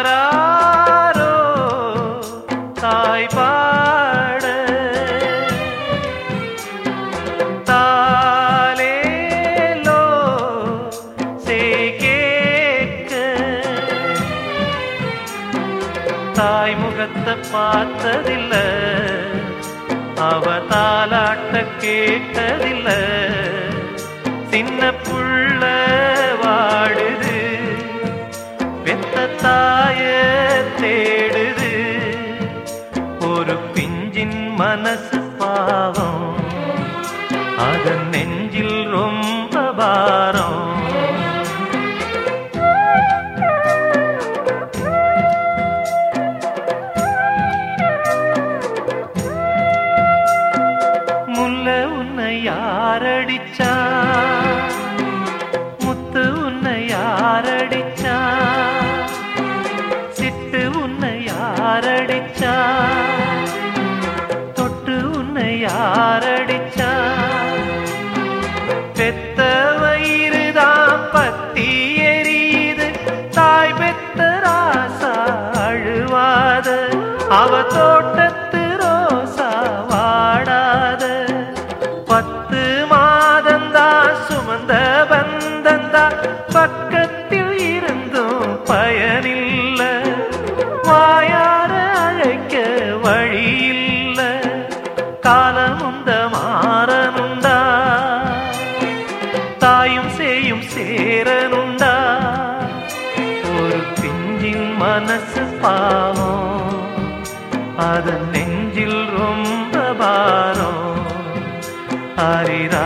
மாறாரோ தாய் பாட தாலேலோ சே கேட்க தாய் முகத்தை பார்த்ததில்லை அவ தாலாட்ட கேட்டதில்லை. சின்ன புள்ள பெத்த தாய தேடுது. ஒரு பிஞ்சின் மனசு பாவம். அதன் நெஞ்சில் ரொம்ப பாரம். முல்ல உன்னை யாரடிச்சா யாரடிச்சா? தொட்டு உன்னை யாரடிச்சா? பெத்த வயிறுதான் பத்தி எரியுது. தாய் பெத்த ராசா? அழுவாத. அவ தோட்ட சேரனுண்டா ஒரு பிஞ்சின் மனசு பாவம் அதன் நெஞ்சில் ரொம்ப பாரம். ஹரிரா